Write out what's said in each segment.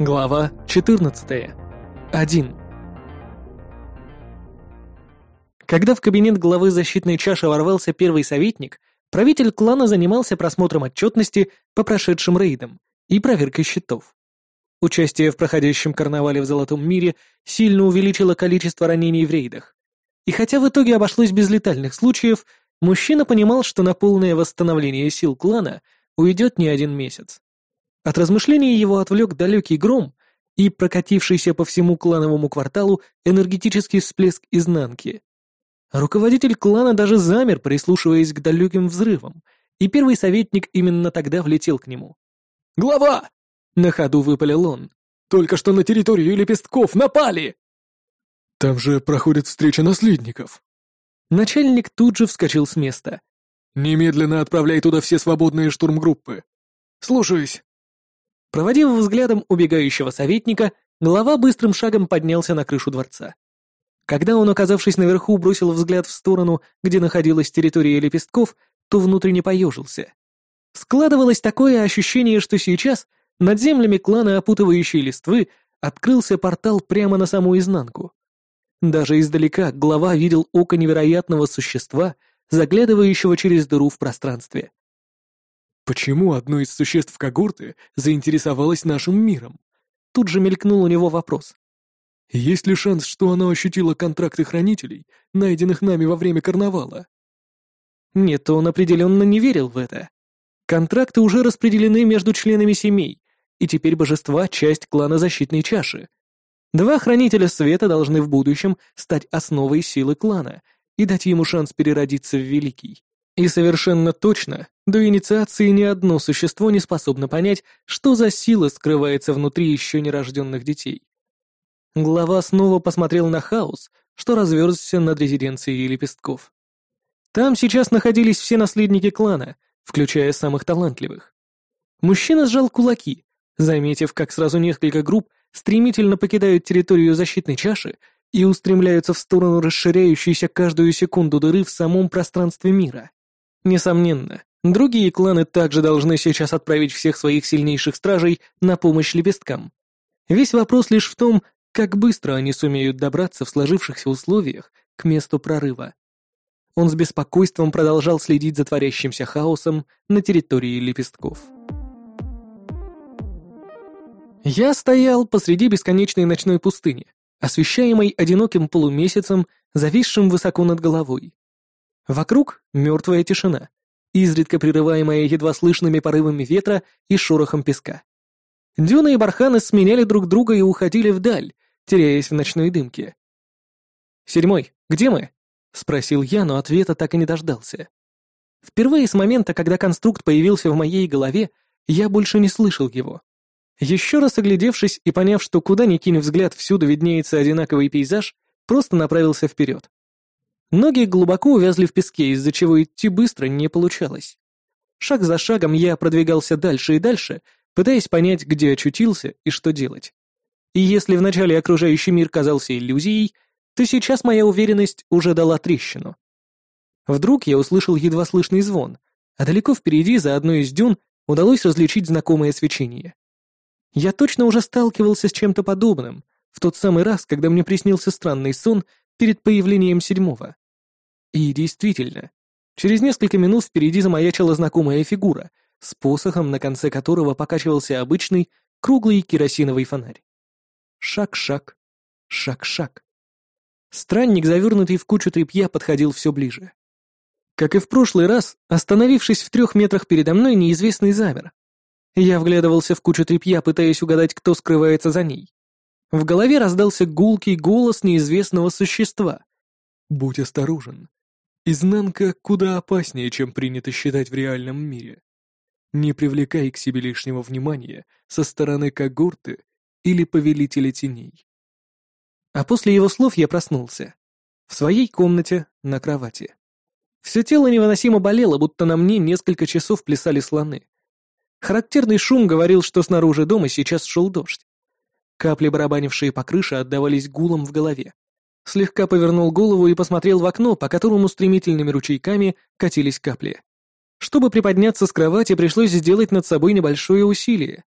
Глава 14. 1. Когда в кабинет главы защитной чаши ворвался первый советник, правитель клана занимался просмотром отчетности по прошедшим рейдам и проверкой счетов. Участие в проходящем карнавале в Золотом мире сильно увеличило количество ранений в рейдах. И хотя в итоге обошлось без летальных случаев, мужчина понимал, что на полное восстановление сил клана уйдет не один месяц. От размышлений его отвлек далекий гром и прокатившийся по всему клановому кварталу энергетический всплеск изнанки. Руководитель клана даже замер, прислушиваясь к далеким взрывам, и первый советник именно тогда влетел к нему. «Глава!» — на ходу выпалил он. «Только что на территорию лепестков напали!» «Там же проходит встреча наследников!» Начальник тут же вскочил с места. «Немедленно отправляй туда все свободные штурмгруппы!» «Слушаюсь!» Проводив взглядом убегающего советника, глава быстрым шагом поднялся на крышу дворца. Когда он, оказавшись наверху, бросил взгляд в сторону, где находилась территория лепестков, то внутренне поежился. Складывалось такое ощущение, что сейчас над землями клана опутывающей листвы открылся портал прямо на саму изнанку. Даже издалека глава видел око невероятного существа, заглядывающего через дыру в пространстве. Почему одно из существ когорты заинтересовалось нашим миром? Тут же мелькнул у него вопрос. Есть ли шанс, что оно ощутило контракты хранителей, найденных нами во время карнавала? Нет, он определенно не верил в это. Контракты уже распределены между членами семей, и теперь божества — часть клана Защитной Чаши. Два хранителя света должны в будущем стать основой силы клана и дать ему шанс переродиться в великий. И совершенно точно, до инициации ни одно существо не способно понять, что за сила скрывается внутри еще нерожденных детей. Глава снова посмотрел на хаос, что разверзся над резиденцией лепестков. Там сейчас находились все наследники клана, включая самых талантливых. Мужчина сжал кулаки, заметив, как сразу несколько групп стремительно покидают территорию защитной чаши и устремляются в сторону расширяющейся каждую секунду дыры в самом пространстве мира. Несомненно, другие кланы также должны сейчас отправить всех своих сильнейших стражей на помощь лепесткам. Весь вопрос лишь в том, как быстро они сумеют добраться в сложившихся условиях к месту прорыва. Он с беспокойством продолжал следить за творящимся хаосом на территории лепестков. Я стоял посреди бесконечной ночной пустыни, освещаемой одиноким полумесяцем, зависшим высоко над головой. Вокруг мертвая тишина, изредка прерываемая едва слышными порывами ветра и шорохом песка. Дюны и барханы сменяли друг друга и уходили вдаль, теряясь в ночной дымке. «Седьмой, где мы?» — спросил я, но ответа так и не дождался. Впервые с момента, когда конструкт появился в моей голове, я больше не слышал его. Еще раз оглядевшись и поняв, что куда ни кинь взгляд, всюду виднеется одинаковый пейзаж, просто направился вперед. Ноги глубоко увязли в песке, из-за чего идти быстро не получалось. Шаг за шагом я продвигался дальше и дальше, пытаясь понять, где очутился и что делать. И если вначале окружающий мир казался иллюзией, то сейчас моя уверенность уже дала трещину. Вдруг я услышал едва слышный звон, а далеко впереди, за одной из дюн, удалось различить знакомое свечение. Я точно уже сталкивался с чем-то подобным, в тот самый раз, когда мне приснился странный сон перед появлением седьмого. И действительно, через несколько минут впереди замаячила знакомая фигура, с посохом, на конце которого покачивался обычный круглый керосиновый фонарь. Шаг-шаг, шаг-шаг. Странник, завернутый в кучу тряпья, подходил все ближе. Как и в прошлый раз, остановившись в трех метрах передо мной, неизвестный замер. Я вглядывался в кучу тряпья, пытаясь угадать, кто скрывается за ней. В голове раздался гулкий голос неизвестного существа. «Будь осторожен. Изнанка куда опаснее, чем принято считать в реальном мире. Не привлекай к себе лишнего внимания со стороны когорты или повелителя теней. А после его слов я проснулся. В своей комнате, на кровати. Все тело невыносимо болело, будто на мне несколько часов плясали слоны. Характерный шум говорил, что снаружи дома сейчас шел дождь. Капли, барабанившие по крыше, отдавались гулом в голове. Слегка повернул голову и посмотрел в окно, по которому стремительными ручейками катились капли. Чтобы приподняться с кровати, пришлось сделать над собой небольшое усилие.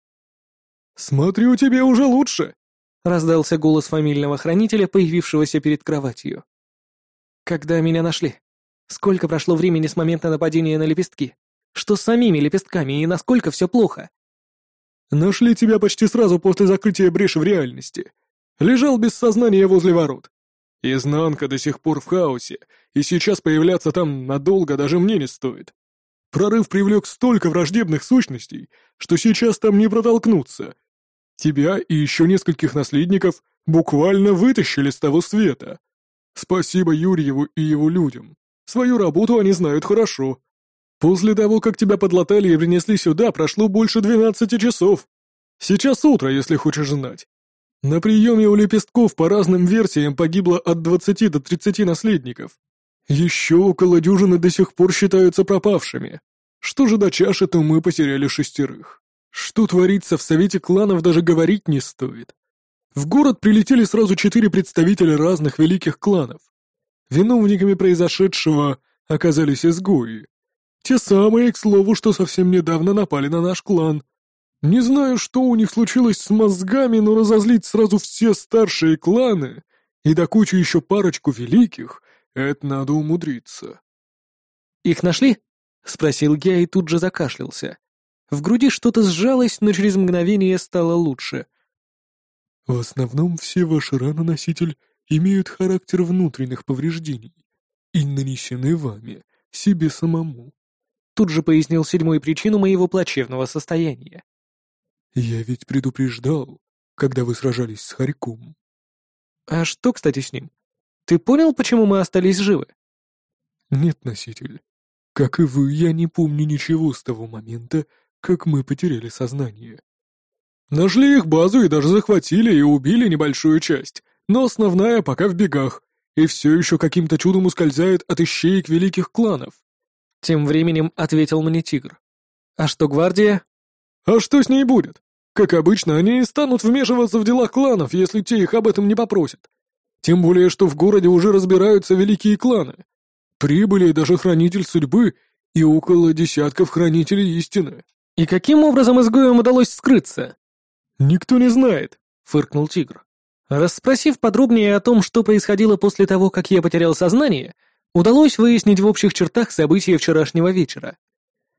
«Смотрю, тебе уже лучше!» — раздался голос фамильного хранителя, появившегося перед кроватью. «Когда меня нашли? Сколько прошло времени с момента нападения на лепестки? Что с самими лепестками и насколько все плохо?» «Нашли тебя почти сразу после закрытия бреши в реальности. Лежал без сознания возле ворот. Изнанка до сих пор в хаосе, и сейчас появляться там надолго даже мне не стоит. Прорыв привлек столько враждебных сущностей, что сейчас там не протолкнуться. Тебя и еще нескольких наследников буквально вытащили с того света. Спасибо Юрьеву и его людям. Свою работу они знают хорошо. После того, как тебя подлатали и принесли сюда, прошло больше двенадцати часов. Сейчас утро, если хочешь знать. На приеме у лепестков по разным версиям погибло от 20 до 30 наследников. Еще около дюжины до сих пор считаются пропавшими. Что же до чаши, то мы потеряли шестерых. Что творится в совете кланов, даже говорить не стоит. В город прилетели сразу четыре представителя разных великих кланов. Виновниками произошедшего оказались изгои. Те самые, к слову, что совсем недавно напали на наш клан. Не знаю, что у них случилось с мозгами, но разозлить сразу все старшие кланы и до кучи еще парочку великих — это надо умудриться. «Их нашли?» — спросил я и тут же закашлялся. В груди что-то сжалось, но через мгновение стало лучше. «В основном все ваши раны, носитель, имеют характер внутренних повреждений и нанесены вами, себе самому», — тут же пояснил седьмую причину моего плачевного состояния. «Я ведь предупреждал, когда вы сражались с Харьком». «А что, кстати, с ним? Ты понял, почему мы остались живы?» «Нет, носитель. Как и вы, я не помню ничего с того момента, как мы потеряли сознание». «Нашли их базу и даже захватили и убили небольшую часть, но основная пока в бегах, и все еще каким-то чудом ускользает от ищеек великих кланов». Тем временем ответил мне тигр. «А что гвардия?» «А что с ней будет? Как обычно, они не станут вмешиваться в дела кланов, если те их об этом не попросят. Тем более, что в городе уже разбираются великие кланы. Прибыли даже Хранитель Судьбы и около десятков Хранителей Истины. И каким образом изгоям удалось скрыться? Никто не знает, фыркнул Тигр. Расспросив подробнее о том, что происходило после того, как я потерял сознание, удалось выяснить в общих чертах события вчерашнего вечера.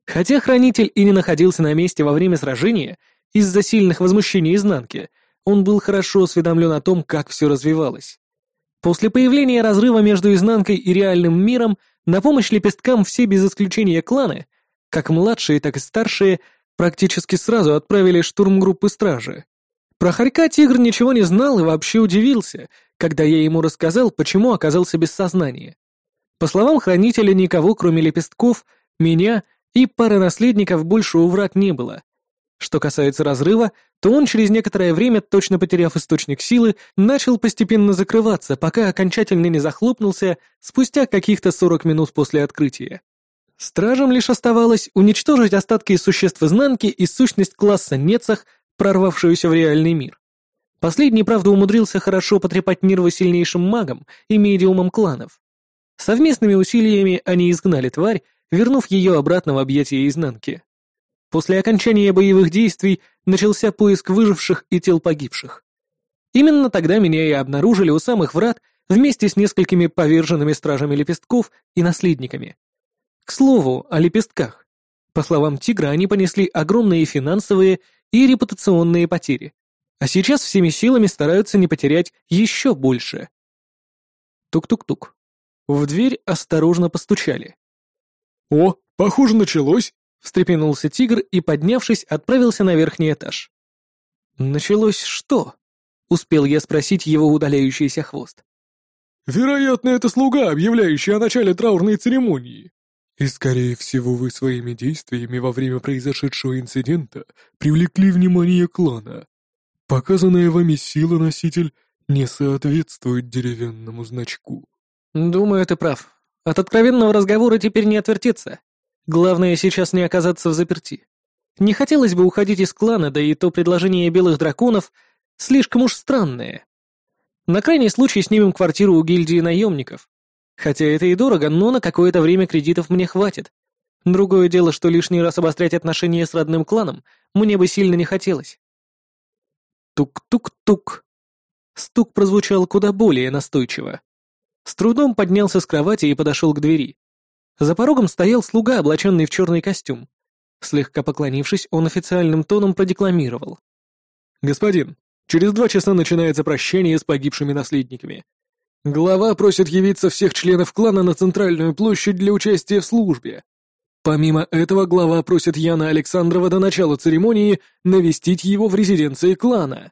Хотя Хранитель и не находился на месте во время сражения, из-за сильных возмущений изнанки, он был хорошо осведомлен о том, как все развивалось. После появления разрыва между изнанкой и реальным миром на помощь лепесткам все без исключения кланы, как младшие, так и старшие, практически сразу отправили штурмгруппы стражи. Про Харька Тигр ничего не знал и вообще удивился, когда я ему рассказал, почему оказался без сознания. По словам хранителя, никого, кроме лепестков, меня и пары наследников больше у врат не было, что касается разрыва, то он через некоторое время, точно потеряв источник силы, начал постепенно закрываться, пока окончательно не захлопнулся спустя каких-то 40 минут после открытия. Стражам лишь оставалось уничтожить остатки существ изнанки и сущность класса Нецах, прорвавшуюся в реальный мир. Последний, правда, умудрился хорошо потрепать нервы сильнейшим магам и медиумам кланов. Совместными усилиями они изгнали тварь, вернув ее обратно в объятия изнанки. После окончания боевых действий начался поиск выживших и тел погибших. Именно тогда меня и обнаружили у самых врат вместе с несколькими поверженными стражами лепестков и наследниками. К слову, о лепестках. По словам Тигра, они понесли огромные финансовые и репутационные потери, а сейчас всеми силами стараются не потерять еще больше. Тук-тук-тук. В дверь осторожно постучали. «О, похоже, началось!» встрепенулся тигр и, поднявшись, отправился на верхний этаж. «Началось что?» — успел я спросить его удаляющийся хвост. «Вероятно, это слуга, объявляющий о начале траурной церемонии. И, скорее всего, вы своими действиями во время произошедшего инцидента привлекли внимание клана. Показанная вами сила, носитель, не соответствует деревянному значку». «Думаю, ты прав. От откровенного разговора теперь не отвертеться. Главное сейчас не оказаться в заперти. Не хотелось бы уходить из клана, да и то предложение белых драконов слишком уж странное. На крайний случай снимем квартиру у гильдии наемников. Хотя это и дорого, но на какое-то время кредитов мне хватит. Другое дело, что лишний раз обострять отношения с родным кланом мне бы сильно не хотелось. Тук-тук-тук. Стук прозвучал куда более настойчиво. С трудом поднялся с кровати и подошел к двери. За порогом стоял слуга, облаченный в черный костюм. Слегка поклонившись, он официальным тоном продекламировал. «Господин, через два часа начинается прощание с погибшими наследниками. Глава просит явиться всех членов клана на центральную площадь для участия в службе. Помимо этого, глава просит Яна Александрова до начала церемонии навестить его в резиденции клана».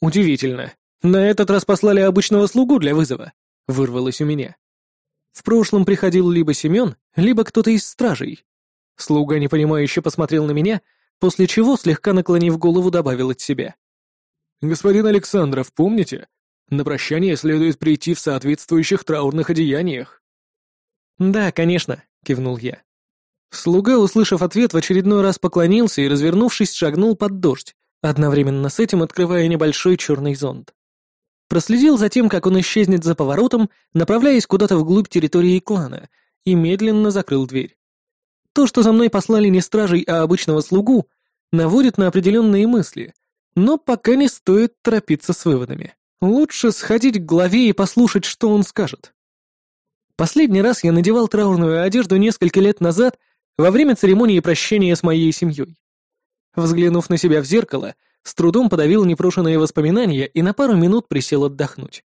«Удивительно. На этот раз послали обычного слугу для вызова», — вырвалось у меня. В прошлом приходил либо Семен, либо кто-то из стражей. Слуга непонимающе посмотрел на меня, после чего, слегка наклонив голову, добавил от себя. «Господин Александров, помните? На прощание следует прийти в соответствующих траурных одеяниях». «Да, конечно», — кивнул я. Слуга, услышав ответ, в очередной раз поклонился и, развернувшись, шагнул под дождь, одновременно с этим открывая небольшой черный зонт. Проследил за тем, как он исчезнет за поворотом, направляясь куда-то вглубь территории клана, и медленно закрыл дверь. То, что за мной послали не стражей, а обычного слугу, наводит на определенные мысли, но пока не стоит торопиться с выводами. Лучше сходить к главе и послушать, что он скажет. Последний раз я надевал траурную одежду несколько лет назад во время церемонии прощения с моей семьей. Взглянув на себя в зеркало, с трудом подавил непрошенные воспоминания и на пару минут присел отдохнуть.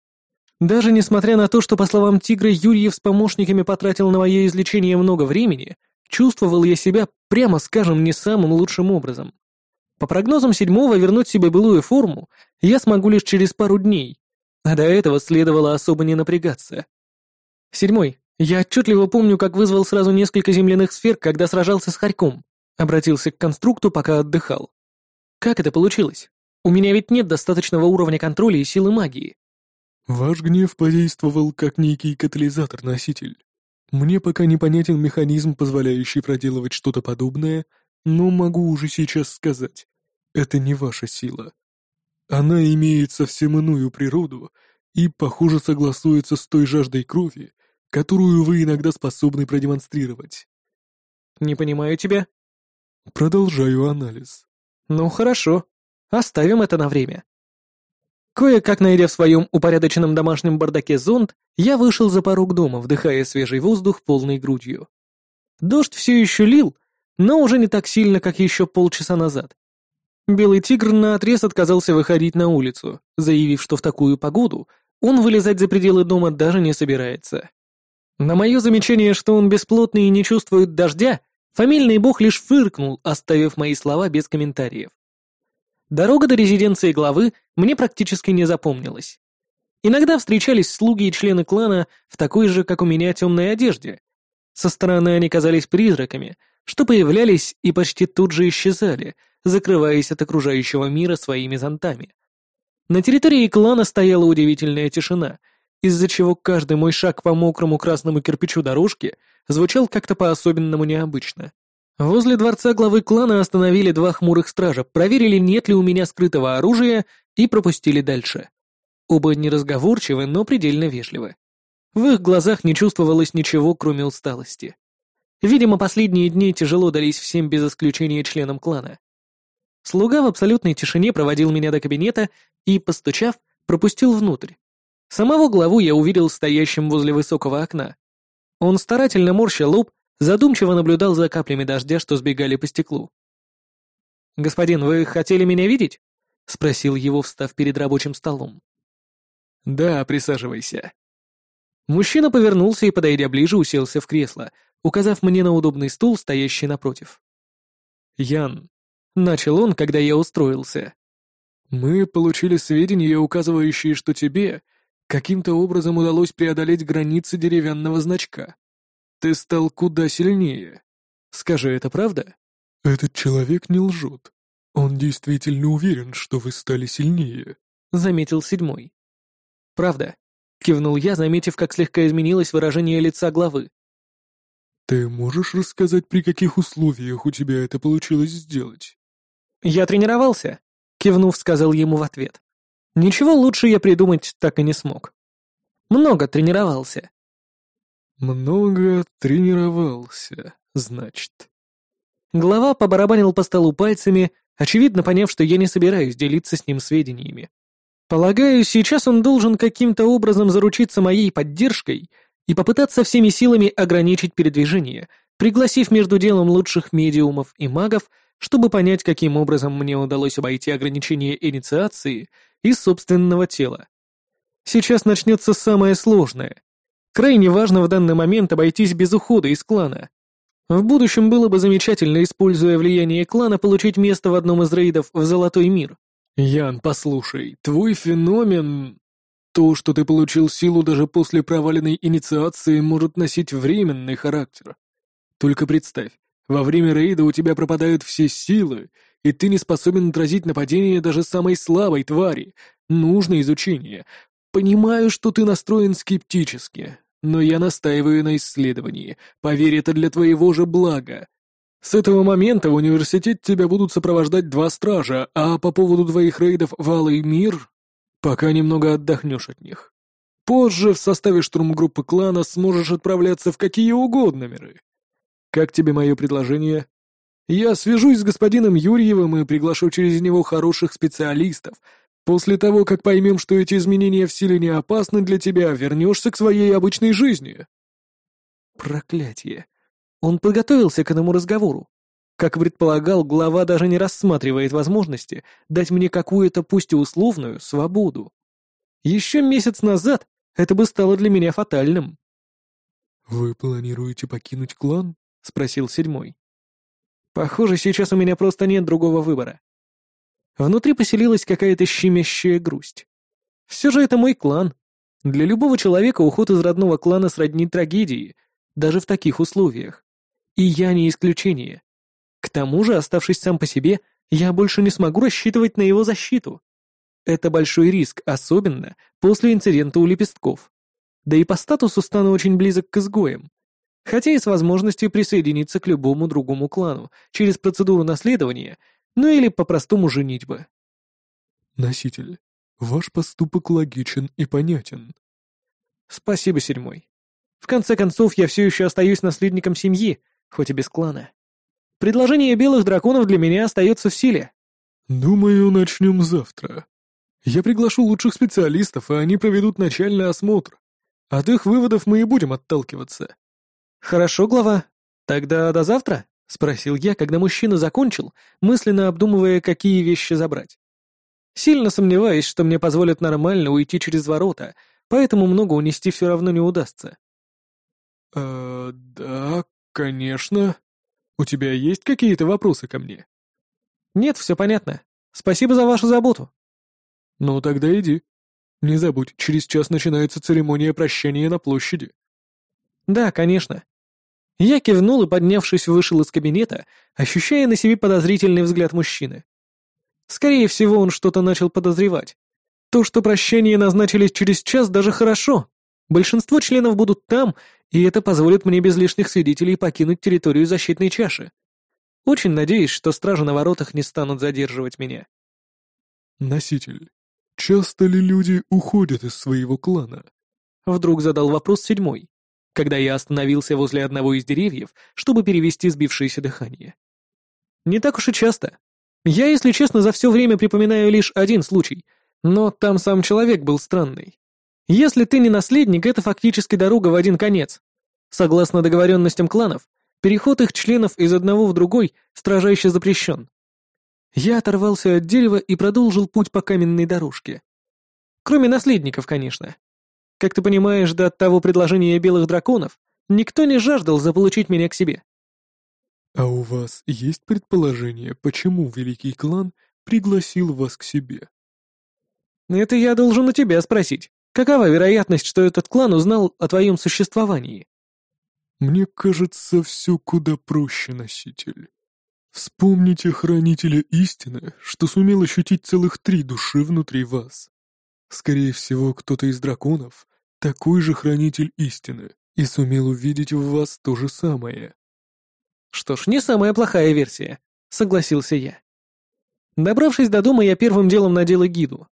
Даже несмотря на то, что, по словам Тигра, Юрьев с помощниками потратил на мое излечение много времени, чувствовал я себя, прямо скажем, не самым лучшим образом. По прогнозам седьмого вернуть себе былую форму я смогу лишь через пару дней, а до этого следовало особо не напрягаться. Седьмой. Я отчетливо помню, как вызвал сразу несколько земляных сфер, когда сражался с Харьком. Обратился к конструкту, пока отдыхал. Как это получилось? У меня ведь нет достаточного уровня контроля и силы магии. Ваш гнев подействовал как некий катализатор-носитель. Мне пока непонятен механизм, позволяющий проделывать что-то подобное, но могу уже сейчас сказать, это не ваша сила. Она имеет совсем иную природу и, похоже, согласуется с той жаждой крови, которую вы иногда способны продемонстрировать. Не понимаю тебя. Продолжаю анализ. Ну хорошо, оставим это на время. Кое-как найдя в своем упорядоченном домашнем бардаке зонт, я вышел за порог дома, вдыхая свежий воздух полной грудью. Дождь все еще лил, но уже не так сильно, как еще полчаса назад. Белый тигр наотрез отказался выходить на улицу, заявив, что в такую погоду он вылезать за пределы дома даже не собирается. На мое замечание, что он бесплотный и не чувствует дождя, фамильный бог лишь фыркнул, оставив мои слова без комментариев. Дорога до резиденции главы мне практически не запомнилась. Иногда встречались слуги и члены клана в такой же, как у меня, темной одежде. Со стороны они казались призраками, что появлялись и почти тут же исчезали, закрываясь от окружающего мира своими зонтами. На территории клана стояла удивительная тишина, из-за чего каждый мой шаг по мокрому красному кирпичу дорожки звучал как-то по-особенному необычно. Возле дворца главы клана остановили два хмурых стража, проверили, нет ли у меня скрытого оружия, и пропустили дальше. Оба неразговорчивы, но предельно вежливы. В их глазах не чувствовалось ничего, кроме усталости. Видимо, последние дни тяжело дались всем без исключения членам клана. Слуга в абсолютной тишине проводил меня до кабинета и, постучав, пропустил внутрь. Самого главу я увидел стоящим возле высокого окна. Он старательно морщил лоб, задумчиво наблюдал за каплями дождя, что сбегали по стеклу. «Господин, вы хотели меня видеть?» — спросил его, встав перед рабочим столом. «Да, присаживайся». Мужчина повернулся и, подойдя ближе, уселся в кресло, указав мне на удобный стул, стоящий напротив. «Ян, Начал он, когда я устроился. «Мы получили сведения, указывающие, что тебе каким-то образом удалось преодолеть границы деревянного значка. Ты стал куда сильнее. Скажи, это правда?» «Этот человек не лжет. Он действительно уверен, что вы стали сильнее», — заметил седьмой. «Правда», — кивнул я, заметив, как слегка изменилось выражение лица главы. «Ты можешь рассказать, при каких условиях у тебя это получилось сделать?» «Я тренировался», — кивнув, сказал ему в ответ. «Ничего лучше я придумать так и не смог. Много тренировался». «Много тренировался, значит». Глава побарабанил по столу пальцами, очевидно поняв, что я не собираюсь делиться с ним сведениями. Полагаю, сейчас он должен каким-то образом заручиться моей поддержкой и попытаться всеми силами ограничить передвижение, пригласив между делом лучших медиумов и магов, чтобы понять, каким образом мне удалось обойти ограничения инициации и собственного тела. Сейчас начнется самое сложное. Крайне важно в данный момент обойтись без ухода из клана. В будущем было бы замечательно, используя влияние клана, получить место в одном из рейдов в Золотой мир. «Ян, послушай, твой феномен... То, что ты получил силу даже после проваленной инициации, может носить временный характер. Только представь, во время рейда у тебя пропадают все силы, и ты не способен отразить нападение даже самой слабой твари. Нужно изучение. Понимаю, что ты настроен скептически, но я настаиваю на исследовании. Поверь, это для твоего же блага. С этого момента в университет тебя будут сопровождать два стража, а по поводу твоих рейдов в Алый мир, пока немного отдохнешь от них. Позже в составе штурмгруппы клана сможешь отправляться в какие угодно миры. Как тебе мое предложение? Я свяжусь с господином Юрьевым и приглашу через него хороших специалистов. После того, как поймем, что эти изменения в силе не опасны для тебя, вернешься к своей обычной жизни. Проклятие. Он подготовился к этому разговору. Как предполагал, глава даже не рассматривает возможности дать мне какую-то, пусть и условную, свободу. Еще месяц назад это бы стало для меня фатальным. «Вы планируете покинуть клан?» — спросил седьмой. «Похоже, сейчас у меня просто нет другого выбора». Внутри поселилась какая-то щемящая грусть. Все же это мой клан. Для любого человека уход из родного клана сродни трагедии, даже в таких условиях. И я не исключение. К тому же, оставшись сам по себе, я больше не смогу рассчитывать на его защиту. Это большой риск, особенно после инцидента у лепестков. Да и по статусу стану очень близок к изгоям. Хотя и с возможностью присоединиться к любому другому клану через процедуру наследования, ну или по-простому женитьбы. Носитель, ваш поступок логичен и понятен. Спасибо, седьмой. В конце концов, я все еще остаюсь наследником семьи, хоть и без клана. Предложение белых драконов для меня остается в силе. Думаю, начнем завтра. Я приглашу лучших специалистов, и они проведут начальный осмотр. От их выводов мы и будем отталкиваться. Хорошо, глава. Тогда до завтра? Спросил я, когда мужчина закончил, мысленно обдумывая, какие вещи забрать. Сильно сомневаюсь, что мне позволят нормально уйти через ворота, поэтому много унести все равно не удастся. «Э, да, «Конечно. У тебя есть какие-то вопросы ко мне?» «Нет, все понятно. Спасибо за вашу заботу». «Ну, тогда иди. Не забудь, через час начинается церемония прощания на площади». «Да, конечно». Я кивнул и, поднявшись, вышел из кабинета, ощущая на себе подозрительный взгляд мужчины. Скорее всего, он что-то начал подозревать. То, что прощание назначили через час, даже хорошо. Большинство членов будут там, и это позволит мне без лишних свидетелей покинуть территорию защитной чаши. Очень надеюсь, что стражи на воротах не станут задерживать меня. Носитель, часто ли люди уходят из своего клана? Вдруг задал вопрос седьмой, когда я остановился возле одного из деревьев, чтобы перевести сбившееся дыхание. Не так уж и часто. Я, если честно, за все время припоминаю лишь один случай, но там сам человек был странный. Если ты не наследник, это фактически дорога в один конец. Согласно договоренностям кланов, переход их членов из одного в другой строжайше запрещен. Я оторвался от дерева и продолжил путь по каменной дорожке. Кроме наследников, конечно. Как ты понимаешь, до того предложения белых драконов никто не жаждал заполучить меня к себе. А у вас есть предположение, почему Великий Клан пригласил вас к себе? Это я должен у тебя спросить. Какова вероятность, что этот клан узнал о твоем существовании? Мне кажется, все куда проще, носитель. Вспомните хранителя истины, что сумел ощутить целых три души внутри вас. Скорее всего, кто-то из драконов — такой же хранитель истины и сумел увидеть в вас то же самое. Что ж, не самая плохая версия, согласился я. Добравшись до дома, я первым делом надела гиду.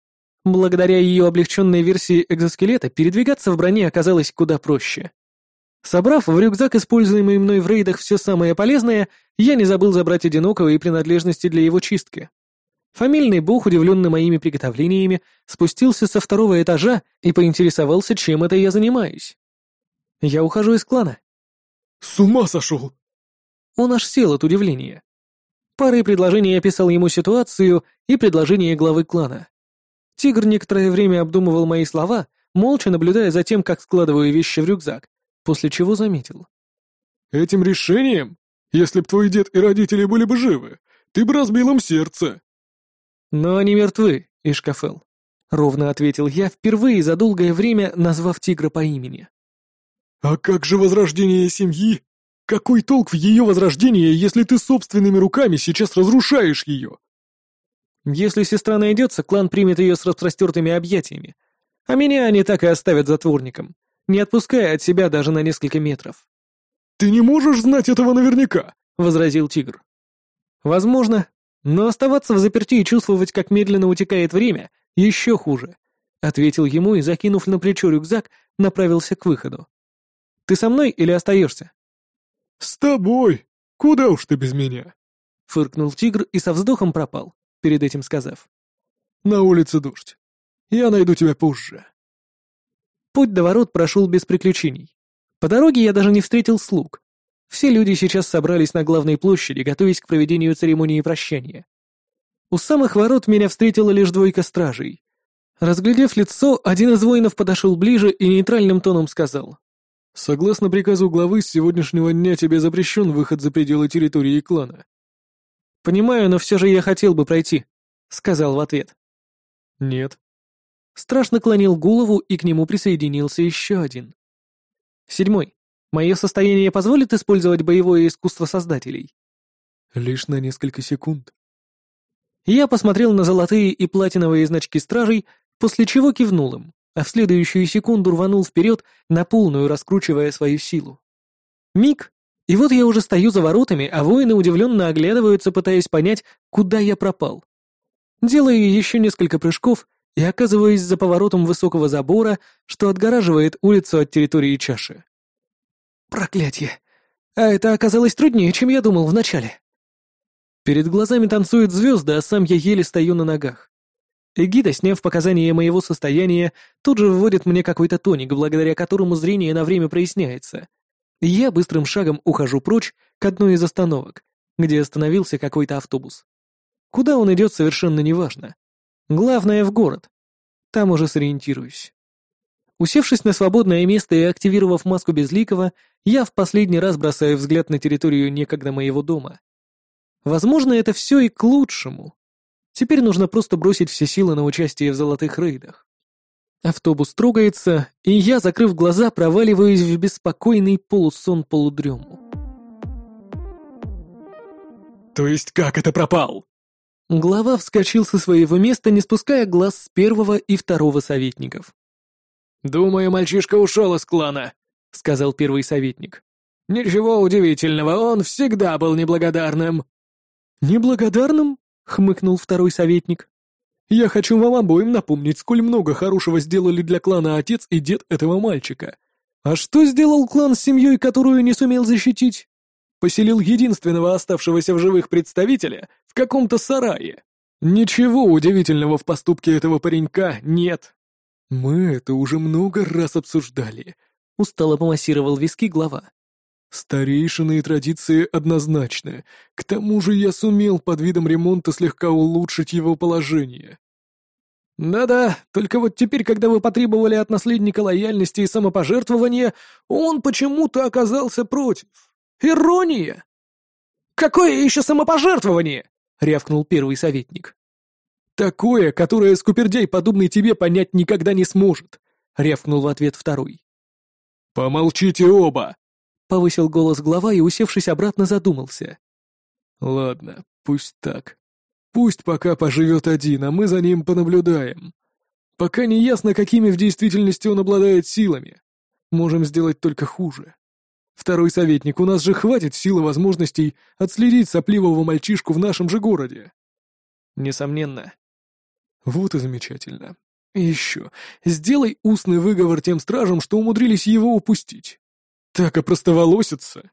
Благодаря ее облегченной версии экзоскелета передвигаться в броне оказалось куда проще. Собрав в рюкзак, используемый мной в рейдах, все самое полезное, я не забыл забрать одинокого и принадлежности для его чистки. Фамильный бог, удивленный моими приготовлениями, спустился со второго этажа и поинтересовался, чем это я занимаюсь. Я ухожу из клана. «С ума сошел!» Он аж сел от удивления. Парой предложений я описал ему ситуацию и предложение главы клана. Тигр некоторое время обдумывал мои слова, молча наблюдая за тем, как складываю вещи в рюкзак, после чего заметил. «Этим решением, если б твой дед и родители были бы живы, ты бы разбил им сердце». «Но они мертвы, Ишкафел», — ровно ответил я, впервые за долгое время назвав тигра по имени. «А как же возрождение семьи? Какой толк в ее возрождении, если ты собственными руками сейчас разрушаешь ее?» «Если сестра найдется, клан примет ее с распростертыми объятиями, а меня они так и оставят затворником, не отпуская от себя даже на несколько метров». «Ты не можешь знать этого наверняка», — возразил тигр. «Возможно, но оставаться в заперти и чувствовать, как медленно утекает время, еще хуже», — ответил ему и, закинув на плечо рюкзак, направился к выходу. «Ты со мной или остаешься?» «С тобой! Куда уж ты без меня?» — фыркнул тигр и со вздохом пропал, перед этим сказав. «На улице дождь. Я найду тебя позже». Путь до ворот прошел без приключений. По дороге я даже не встретил слуг. Все люди сейчас собрались на главной площади, готовясь к проведению церемонии прощания. У самых ворот меня встретила лишь двойка стражей. Разглядев лицо, один из воинов подошел ближе и нейтральным тоном сказал. «Согласно приказу главы, с сегодняшнего дня тебе запрещен выход за пределы территории клана». «Понимаю, но все же я хотел бы пройти», — сказал в ответ. «Нет». Страж наклонил голову, и к нему присоединился еще один. Седьмой. Мое состояние позволит использовать боевое искусство создателей? Лишь на несколько секунд. Я посмотрел на золотые и платиновые значки стражей, после чего кивнул им, а в следующую секунду рванул вперед, на полную раскручивая свою силу. Миг, и вот я уже стою за воротами, а воины удивленно оглядываются, пытаясь понять, куда я пропал. Делаю еще несколько прыжков и оказываюсь за поворотом высокого забора, что отгораживает улицу от территории чаши. Проклятье! А это оказалось труднее, чем я думал вначале. Перед глазами танцуют звезды, а сам я еле стою на ногах. Эгида, сняв показания моего состояния, тут же вводит мне какой-то тоник, благодаря которому зрение на время проясняется. Я быстрым шагом ухожу прочь к одной из остановок, где остановился какой-то автобус. Куда он идет, совершенно неважно. Главное — в город. Там уже сориентируюсь. Усевшись на свободное место и активировав маску Безликого, я в последний раз бросаю взгляд на территорию некогда моего дома. Возможно, это все и к лучшему. Теперь нужно просто бросить все силы на участие в золотых рейдах. Автобус трогается, и я, закрыв глаза, проваливаюсь в беспокойный полусон-полудрему. «То есть как это пропал?» Глава вскочил со своего места, не спуская глаз с первого и второго советников. «Думаю, мальчишка ушел из клана», — сказал первый советник. «Ничего удивительного, он всегда был неблагодарным». «Неблагодарным?» — хмыкнул второй советник. «Я хочу вам обоим напомнить, сколь много хорошего сделали для клана отец и дед этого мальчика. А что сделал клан с семьей, которую не сумел защитить? Поселил единственного оставшегося в живых представителя в каком-то сарае. Ничего удивительного в поступке этого паренька нет. Мы это уже много раз обсуждали. Устало помассировал виски глава. Старейшины и традиции однозначны. К тому же я сумел под видом ремонта слегка улучшить его положение. Да-да, только вот теперь, когда вы потребовали от наследника лояльности и самопожертвования, он почему-то оказался против. Ирония! «Какое еще самопожертвование?» — рявкнул первый советник. «Такое, которое скупердяй, подобный тебе, понять никогда не сможет», — рявкнул в ответ второй. «Помолчите оба!» — повысил голос глава и, усевшись обратно, задумался. «Ладно, пусть так. Пусть пока поживет один, а мы за ним понаблюдаем. Пока не ясно, какими в действительности он обладает силами. Можем сделать только хуже. Второй советник, у нас же хватит сил и возможностей отследить сопливого мальчишку в нашем же городе». «Несомненно», вот и замечательно. И еще, сделай устный выговор тем стражам, что умудрились его упустить. Так опростоволосится.